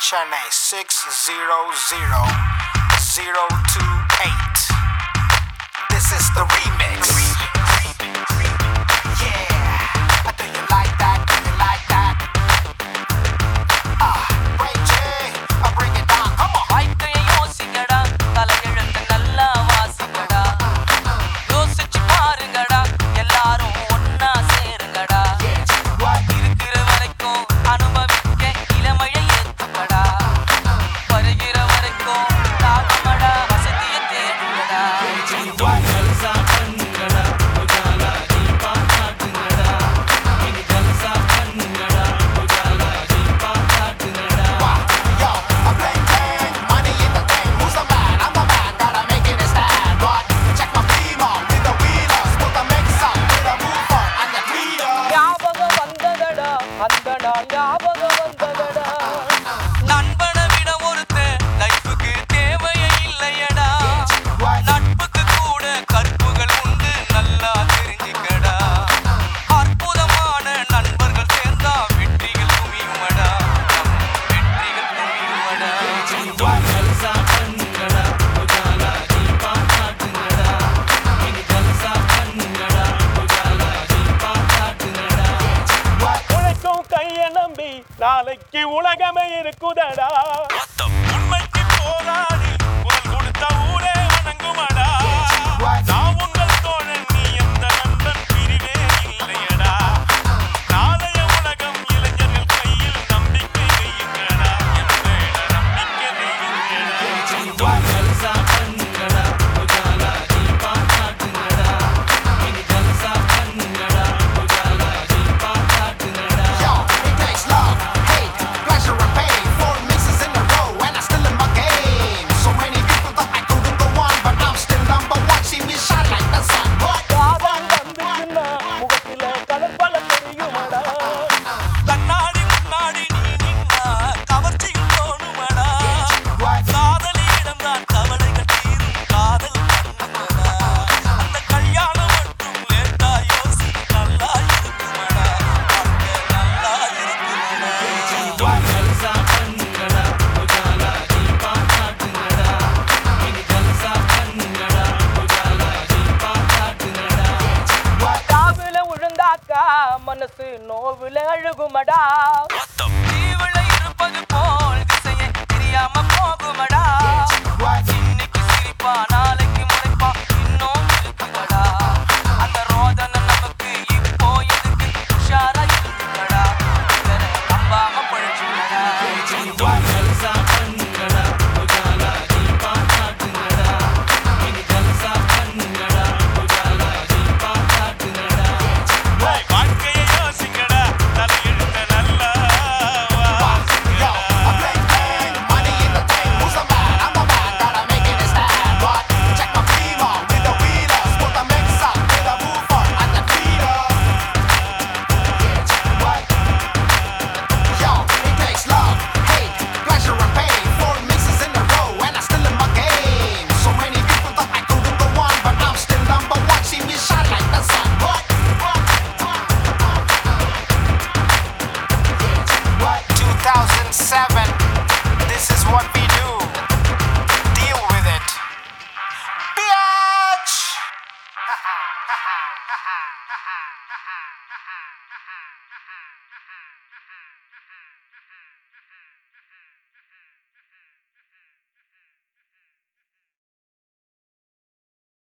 Chennai 600028. This is the remix. நாளைக்கு உலகமே இருக்குதடா. பார்த்து நோவில் அழுகுமடா.